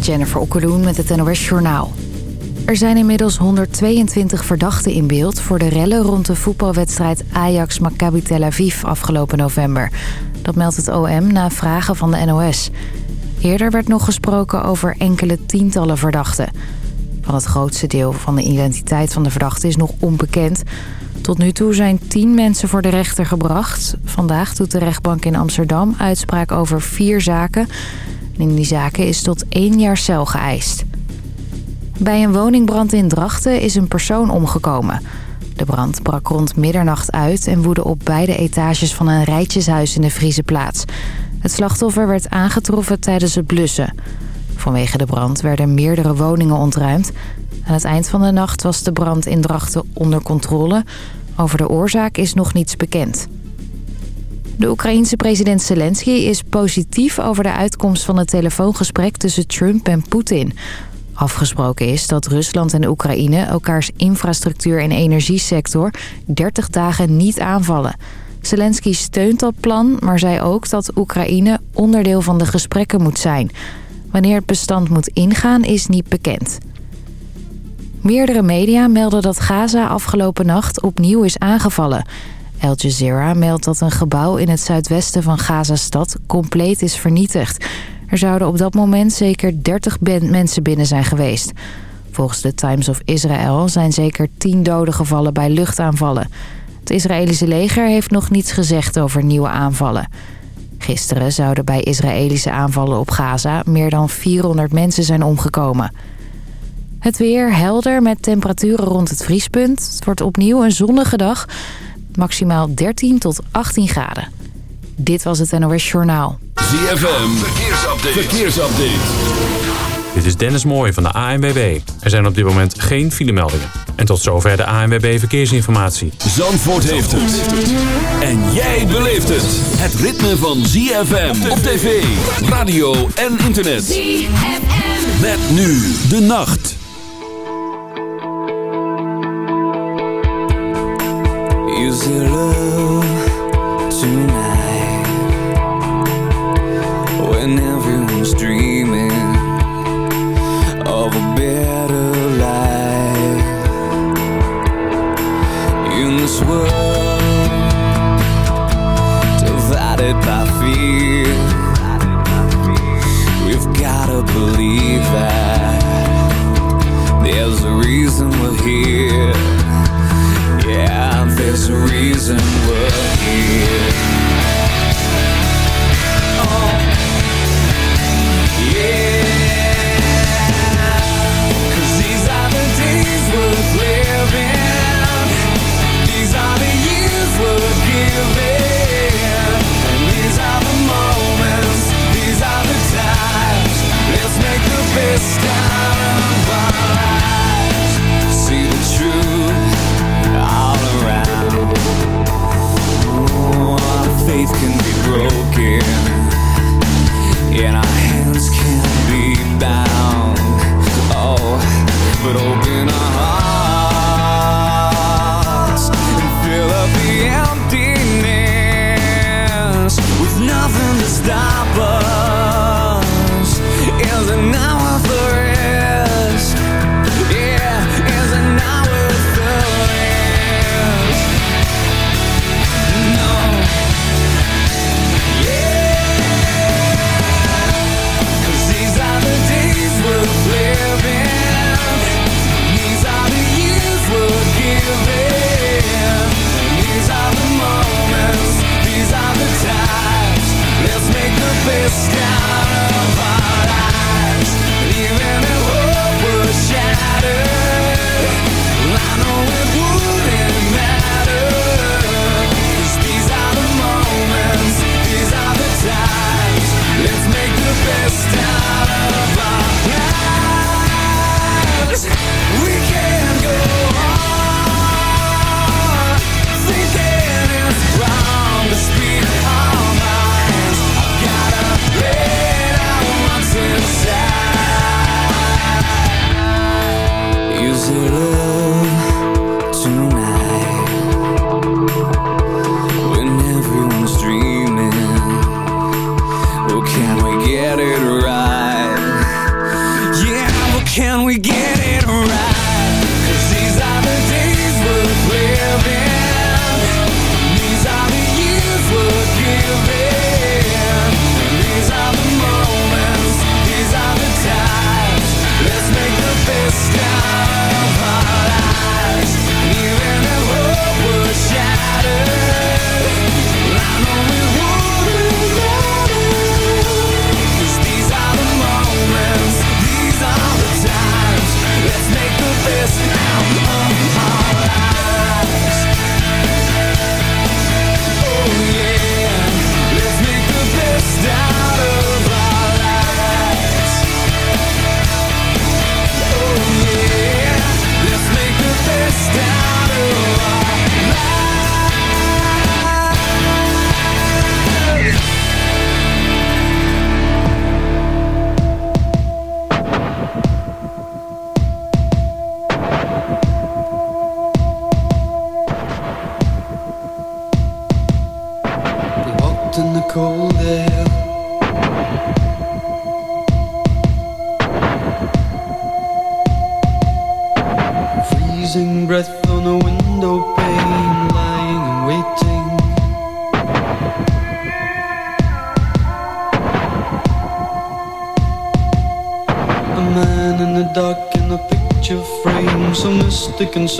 Jennifer Okkeloen met het NOS Journaal. Er zijn inmiddels 122 verdachten in beeld... voor de rellen rond de voetbalwedstrijd Ajax-Maccabi Tel Aviv afgelopen november. Dat meldt het OM na vragen van de NOS. Eerder werd nog gesproken over enkele tientallen verdachten. Van het grootste deel van de identiteit van de verdachten is nog onbekend... Tot nu toe zijn tien mensen voor de rechter gebracht. Vandaag doet de rechtbank in Amsterdam uitspraak over vier zaken. In die zaken is tot één jaar cel geëist. Bij een woningbrand in Drachten is een persoon omgekomen. De brand brak rond middernacht uit en woedde op beide etages van een rijtjeshuis in de Friese plaats. Het slachtoffer werd aangetroffen tijdens het blussen. Vanwege de brand werden meerdere woningen ontruimd. Aan het eind van de nacht was de brand in Drachten onder controle. Over de oorzaak is nog niets bekend. De Oekraïense president Zelensky is positief over de uitkomst van het telefoongesprek tussen Trump en Poetin. Afgesproken is dat Rusland en Oekraïne elkaars infrastructuur en energiesector 30 dagen niet aanvallen. Zelensky steunt dat plan, maar zei ook dat Oekraïne onderdeel van de gesprekken moet zijn. Wanneer het bestand moet ingaan is niet bekend. Meerdere media melden dat Gaza afgelopen nacht opnieuw is aangevallen. Al Jazeera meldt dat een gebouw in het zuidwesten van Gaza-stad compleet is vernietigd. Er zouden op dat moment zeker 30 mensen binnen zijn geweest. Volgens de Times of Israel zijn zeker 10 doden gevallen bij luchtaanvallen. Het Israëlische leger heeft nog niets gezegd over nieuwe aanvallen. Gisteren zouden bij Israëlische aanvallen op Gaza meer dan 400 mensen zijn omgekomen. Het weer helder met temperaturen rond het vriespunt. Het wordt opnieuw een zonnige dag. Maximaal 13 tot 18 graden. Dit was het NOS Journaal. ZFM, verkeersupdate. verkeersupdate. Dit is Dennis Mooij van de ANWB. Er zijn op dit moment geen filemeldingen. En tot zover de ANWB Verkeersinformatie. Zandvoort heeft het. En jij beleeft het. Het ritme van ZFM op tv, radio en internet. ZFM. Met nu de nacht. Is it love tonight when everyone's dreaming of a better life in this world divided by fear? We've gotta believe that there's a reason we're here. Yeah, there's a reason we're here. Oh, yeah. 'Cause these are the days worth living. These are the years worth giving. And these are the moments. These are the times. Let's make the best faith can be broken, and our hands can be bound. Oh, but open our hearts mystic and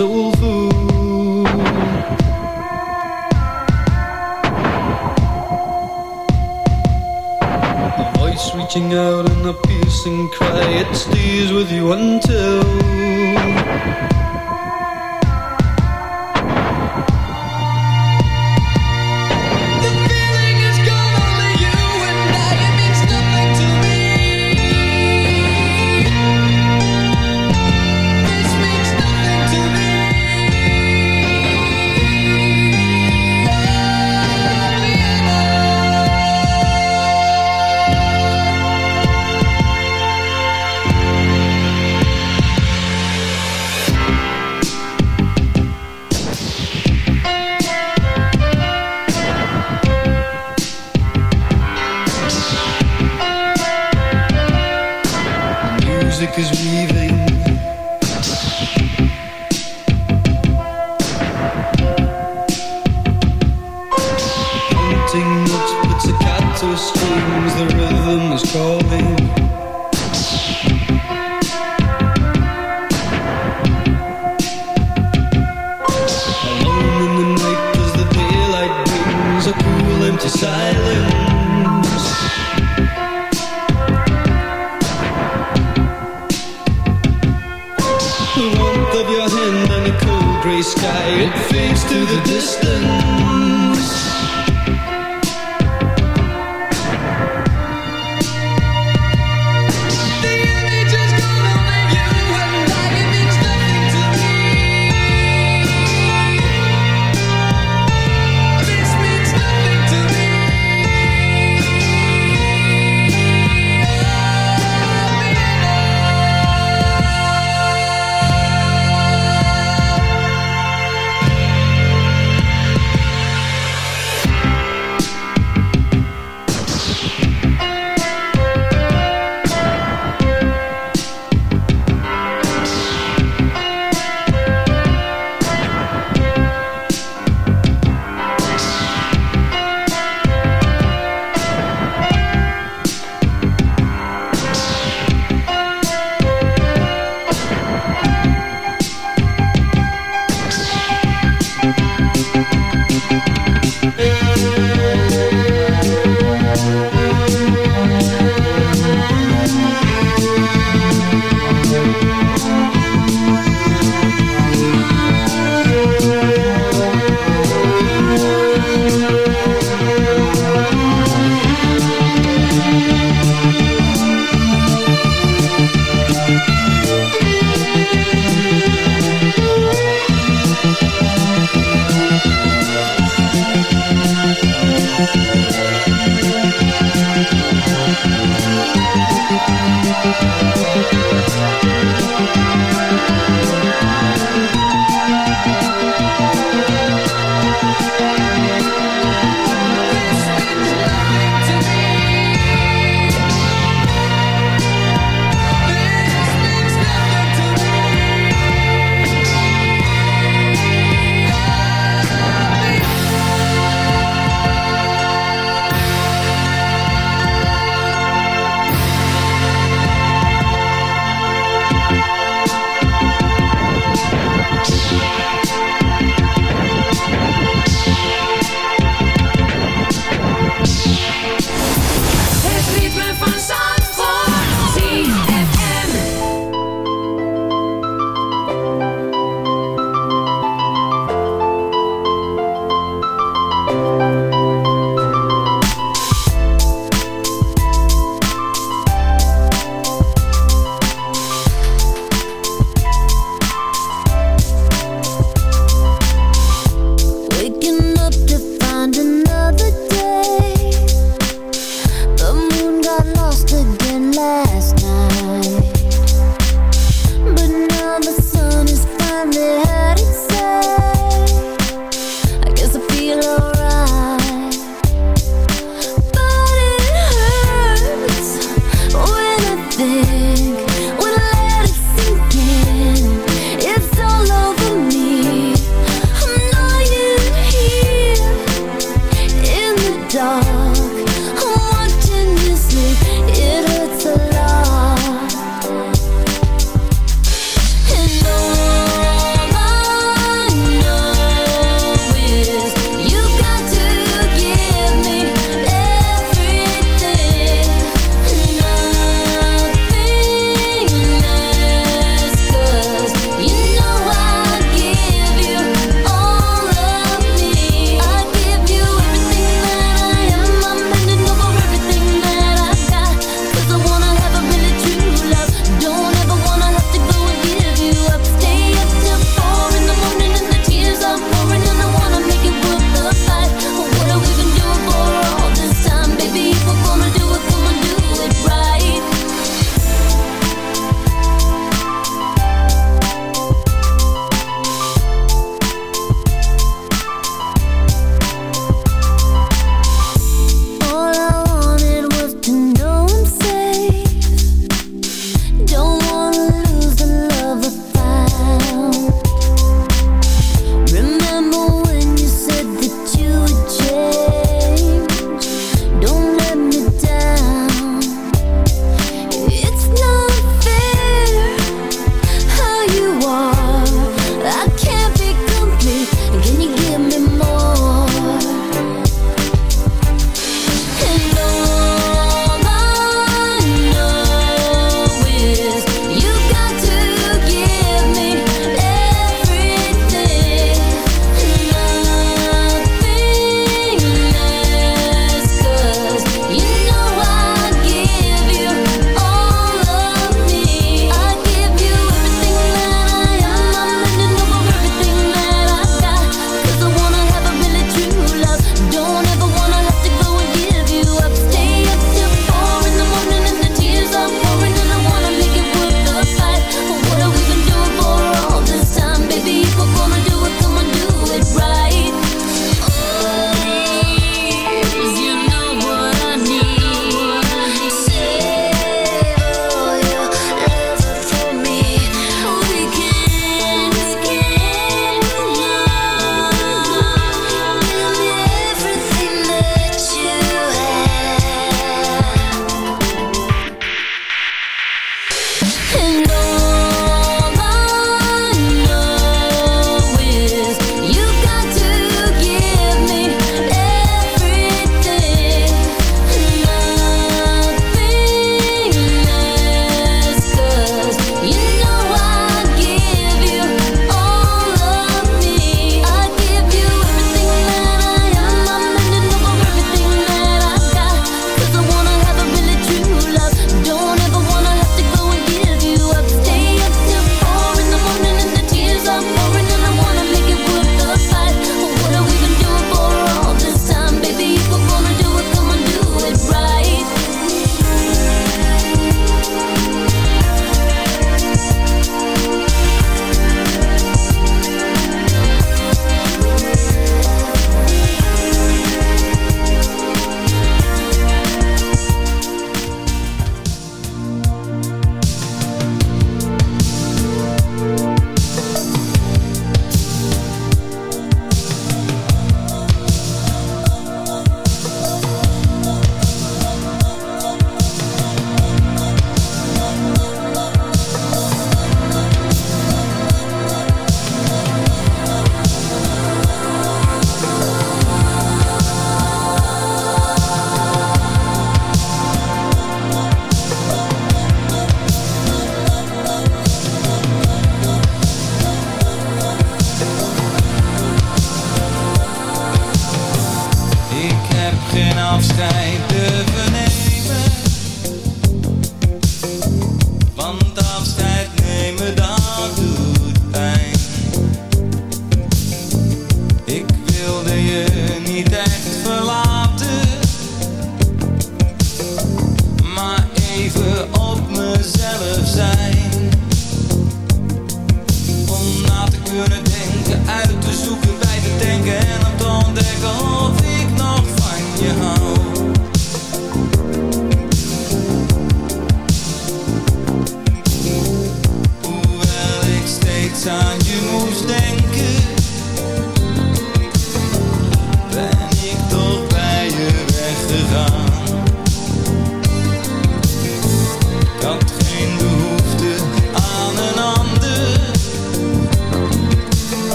Music is weaving.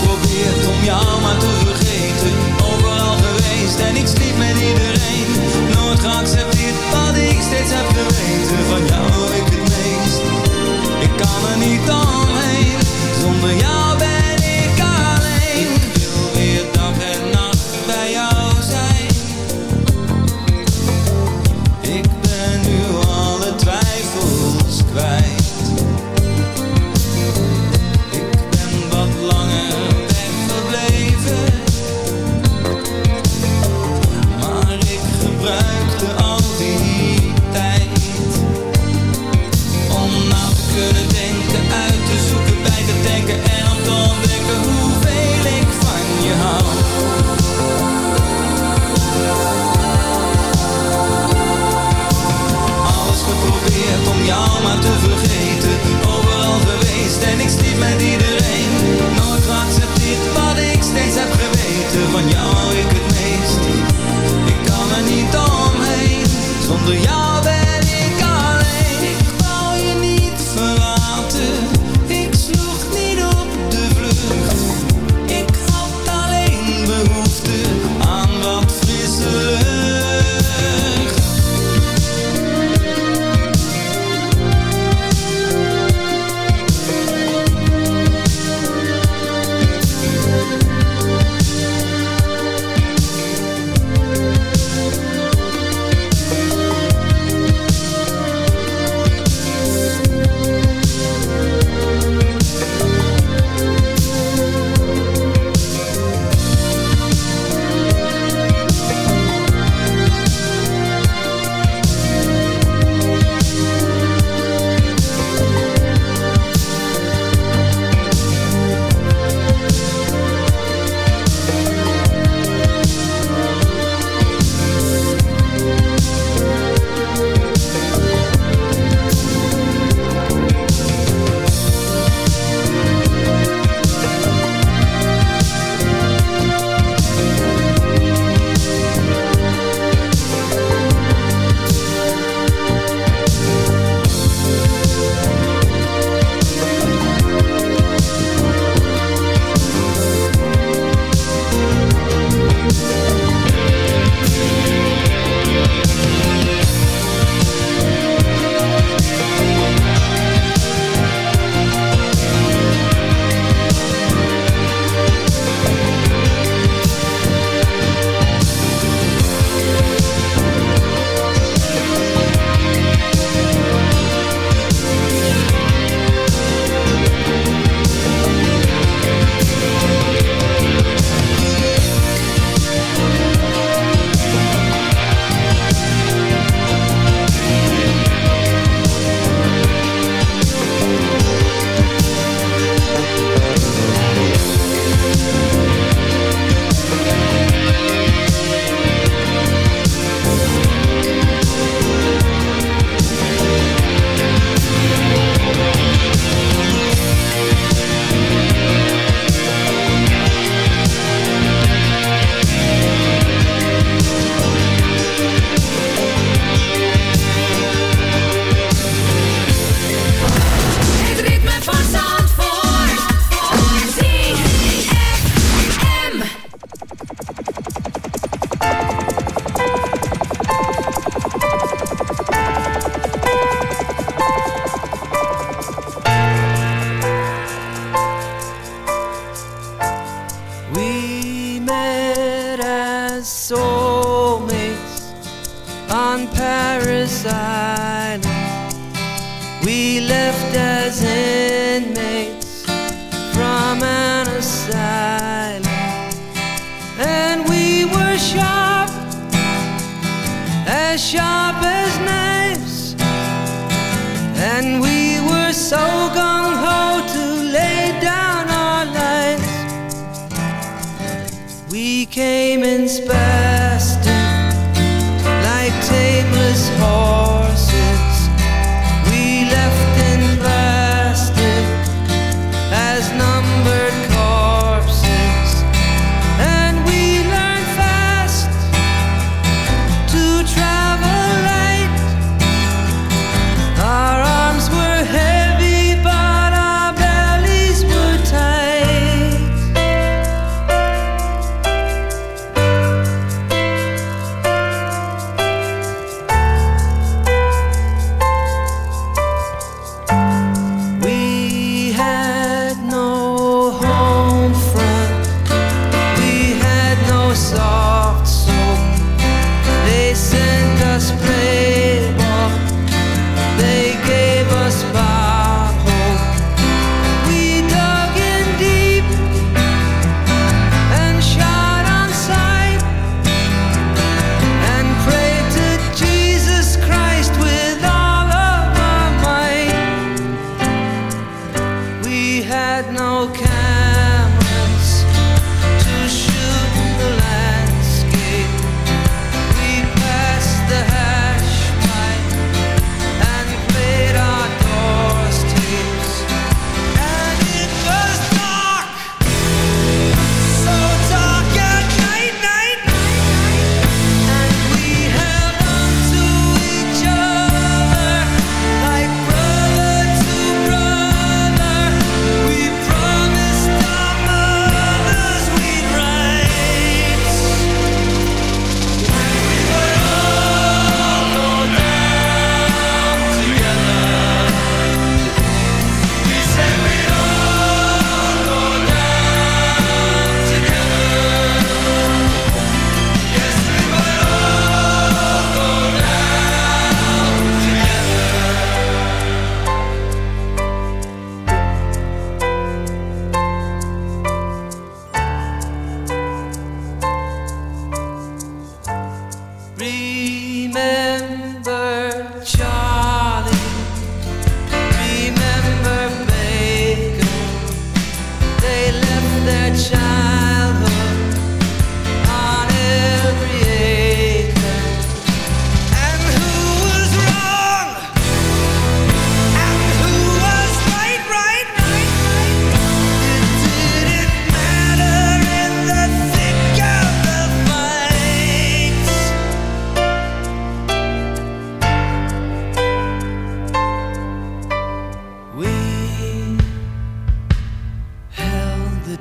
geprobeerd om jou maar te vergeten. Overal geweest en ik sliep met iedereen. Nooit geaccepteerd wat ik steeds heb geweten. Van jou ik het meest. Ik kan er niet omheen. Zonder jou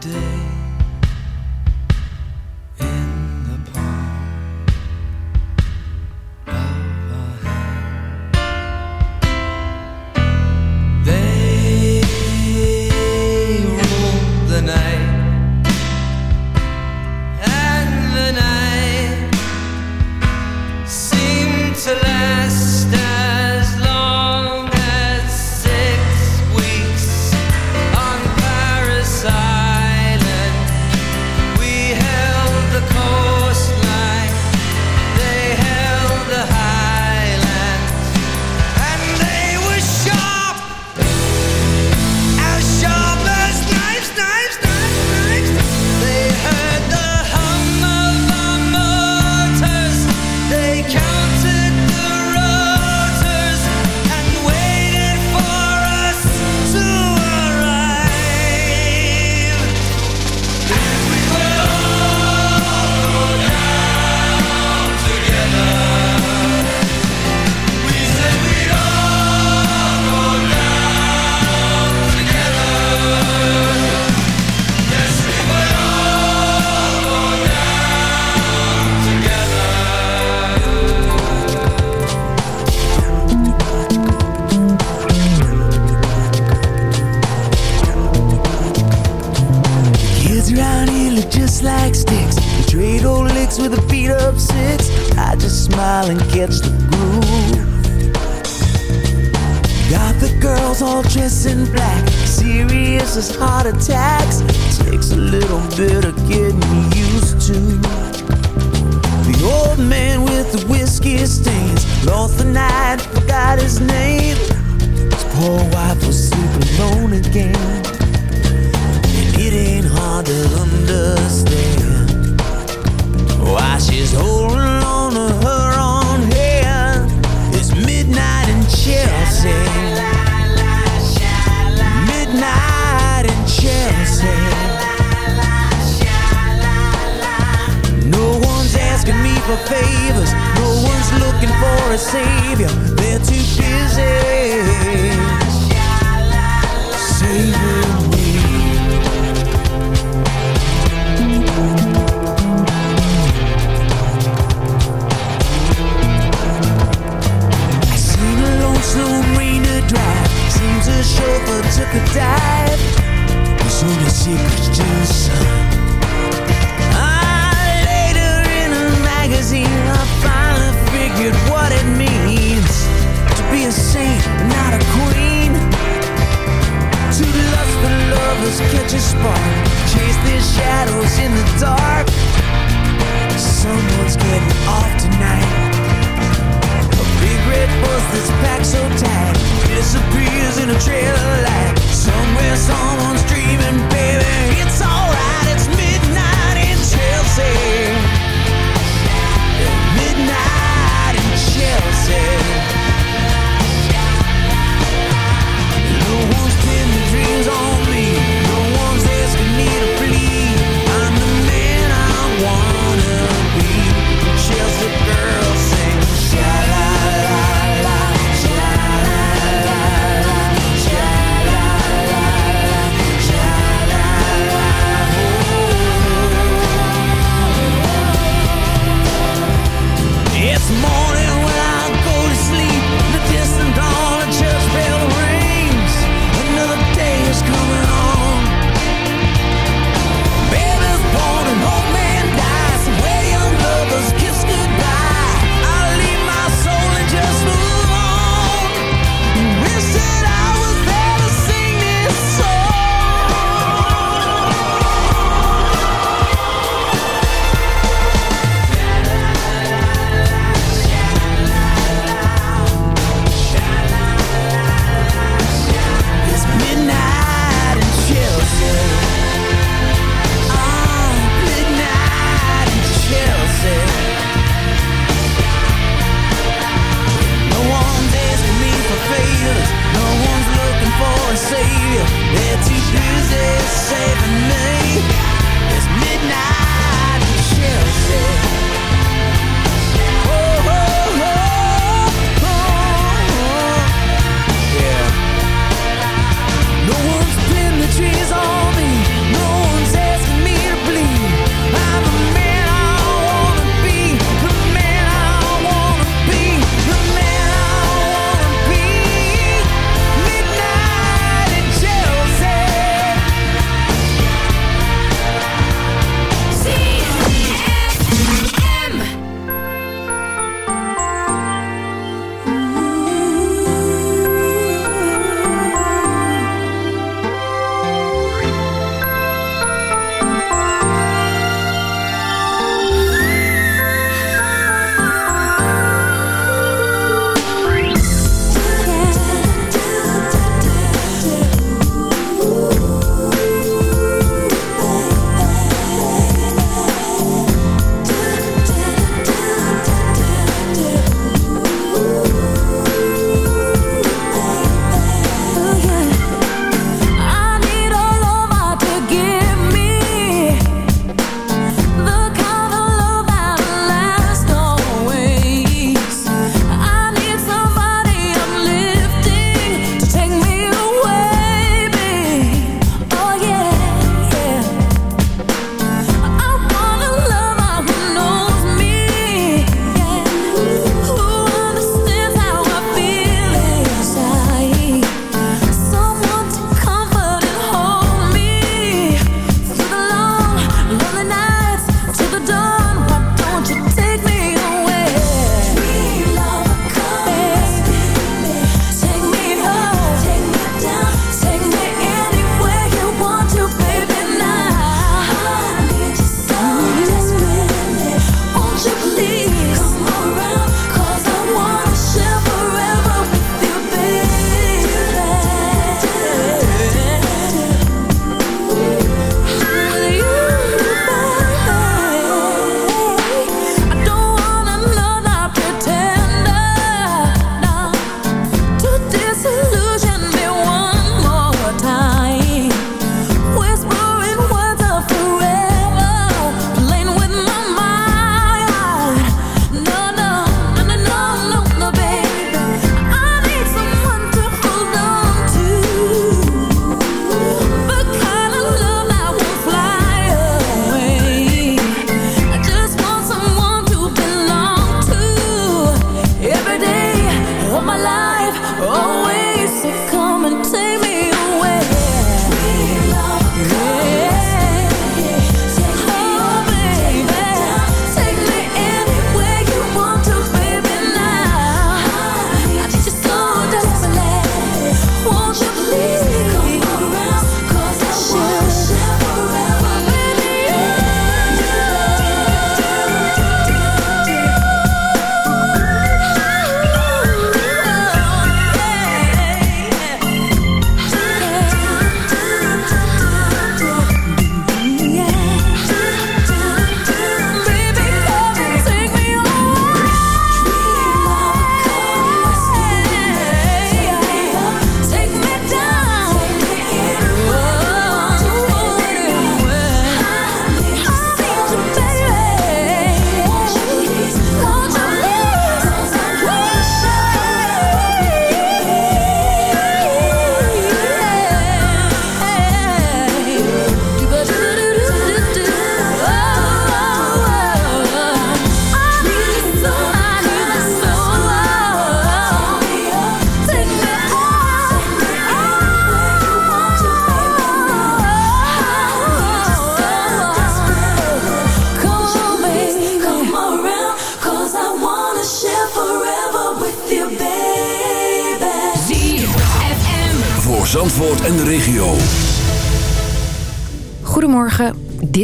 day. Lost the night, forgot his name. His poor wife was sleeping alone again. A savior. They're too busy saving me. I seen a lonesome drive. Seems chauffeur took a dive. There's only secrets to the sun. not a queen. To lust for lovers, catch a spark. Chase their shadows in the dark. Someone's getting off tonight. A big red bus that's packed so tight Disappears in a trail of light. Somewhere someone's dreaming, baby. It's alright, it's midnight in Chelsea. Midnight in Chelsea. dreams on me. No one's asking me to.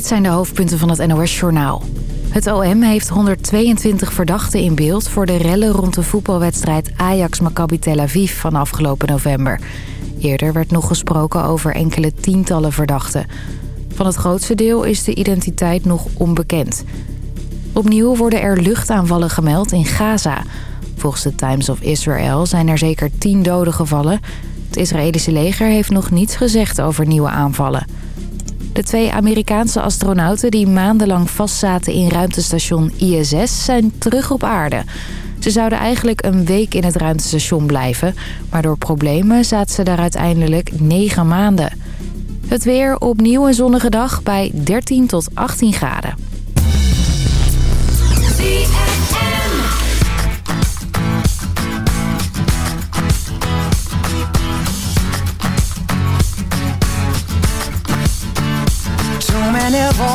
Dit zijn de hoofdpunten van het NOS-journaal. Het OM heeft 122 verdachten in beeld voor de rellen rond de voetbalwedstrijd Ajax-Maccabi Tel Aviv van afgelopen november. Eerder werd nog gesproken over enkele tientallen verdachten. Van het grootste deel is de identiteit nog onbekend. Opnieuw worden er luchtaanvallen gemeld in Gaza. Volgens de Times of Israel zijn er zeker tien doden gevallen. Het Israëlische leger heeft nog niets gezegd over nieuwe aanvallen. De twee Amerikaanse astronauten die maandenlang vastzaten in ruimtestation ISS zijn terug op aarde. Ze zouden eigenlijk een week in het ruimtestation blijven... maar door problemen zaten ze daar uiteindelijk negen maanden. Het weer opnieuw een zonnige dag bij 13 tot 18 graden.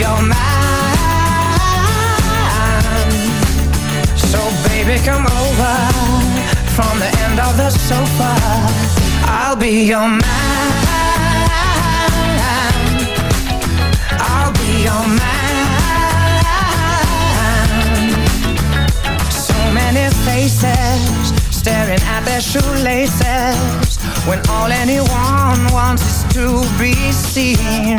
I'll be your man. So baby, come over from the end of the sofa. I'll be your man. I'll be your man. So many faces staring at their shoelaces when all anyone wants is to be seen.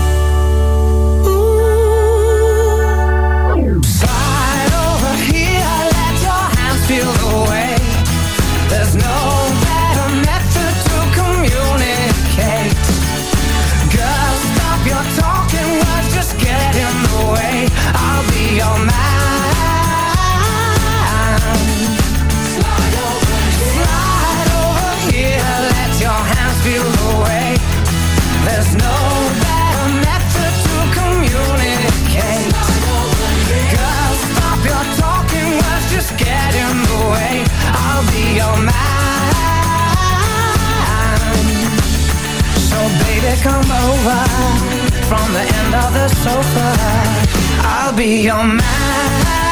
Come over from the end of the sofa. Be your man.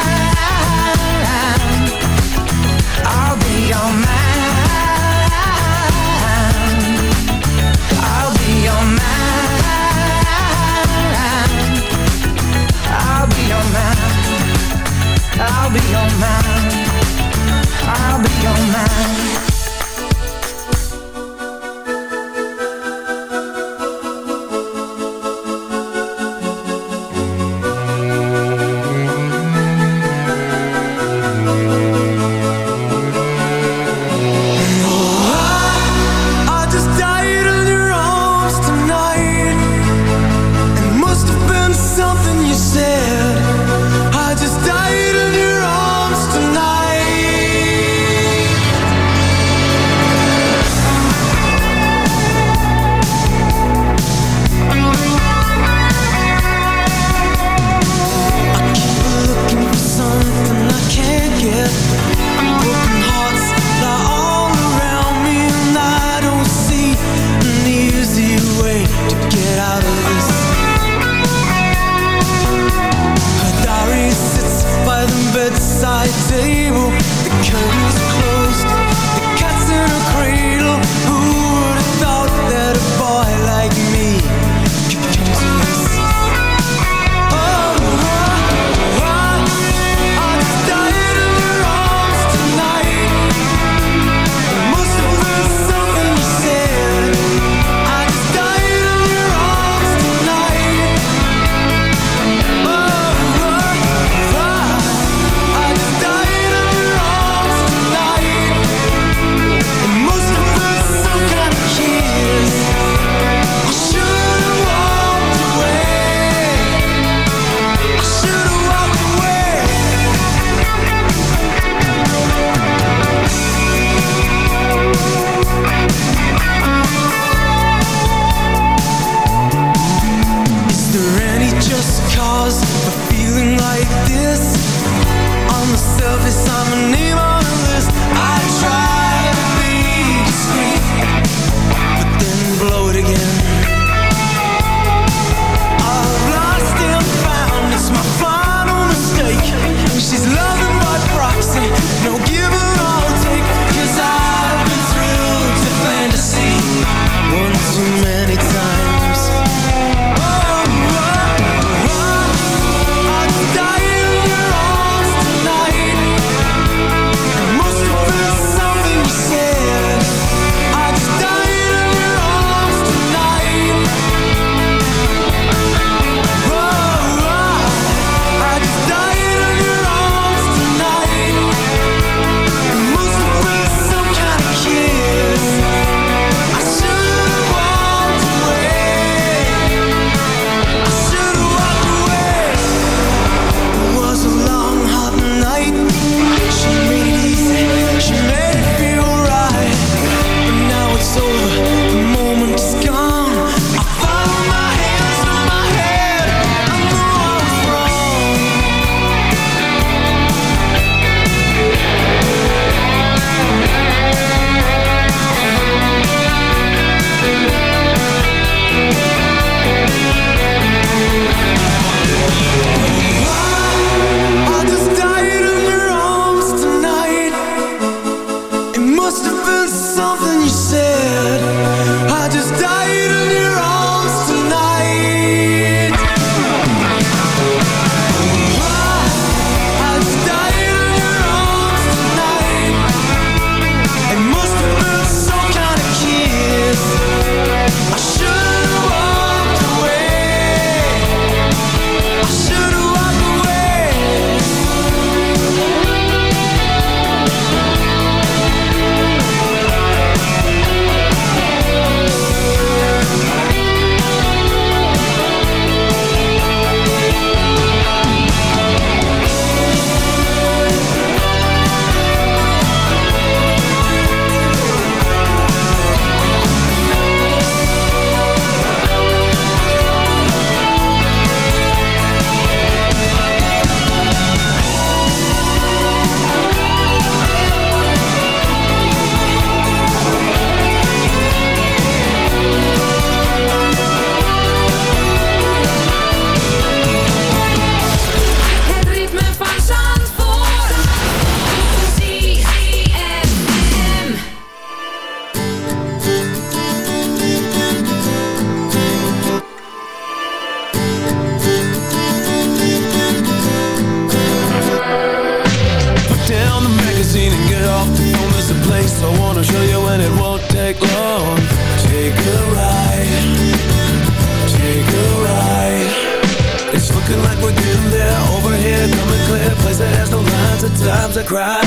looking like we're getting there. Over here, coming clear Place that has no lines. At times I cry.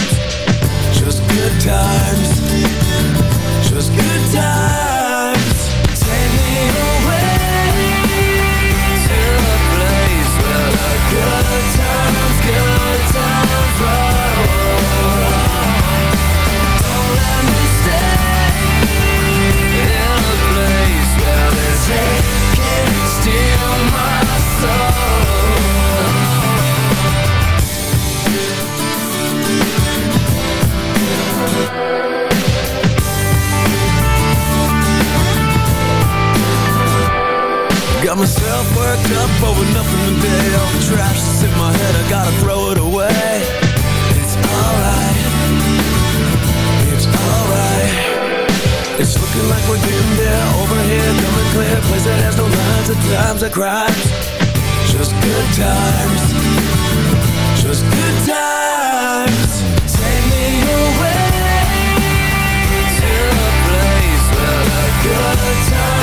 Just good times. Just good times. Woke up over nothing today All the trash that's in my head I gotta throw it away. It's alright. It's alright. It's looking like we're getting there. Over here, dumb and clear Place that has no lines at times or crimes. Just good times. Just good times. Take me away To a place where the good times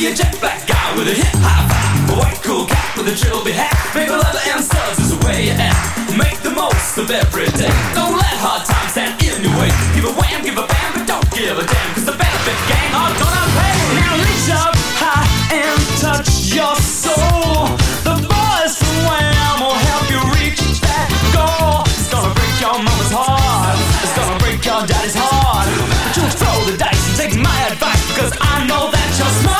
be a jet black guy with a hip hop vibe. A white cool cat with a trilby hat. Maple leather and studs is the way you act. Make the most of every day. Don't let hard times stand in your way. Give a wham, give a bam, but don't give a damn. Cause the benefit gang are gonna pay. Now reach up high and touch your soul. The boys from Wham will help you reach that goal. It's gonna break your mama's heart. It's gonna break your daddy's heart. But you throw the dice and take my advice. Cause I know that you're smart.